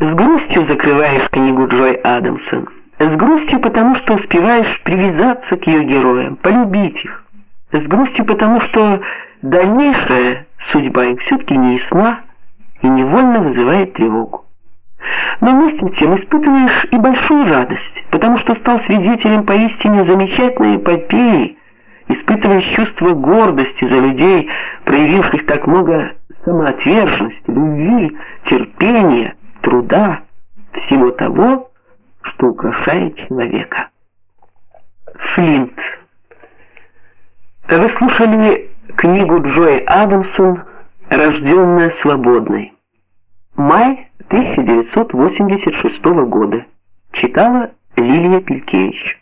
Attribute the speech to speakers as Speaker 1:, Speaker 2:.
Speaker 1: С грустью закрываешь книгу Джой Адамсон. С грустью потому, что успеваешь привязаться к ее героям, полюбить их. С грустью потому, что дальнейшая судьба их все-таки не и невольно вызывает тревогу. Но вместе с тем испытываешь и большую радость, потому что стал свидетелем поистине замечательной эпопеи, испытываешь чувство гордости за людей, проявивших так много самоотверженности, любви, терпения, труда, всего того, что украшает человека. Флинт. Вы слушали книгу Джои Адамсон «Рожденная свободной». Май 1986 года. Читала Лилия Пелькевич.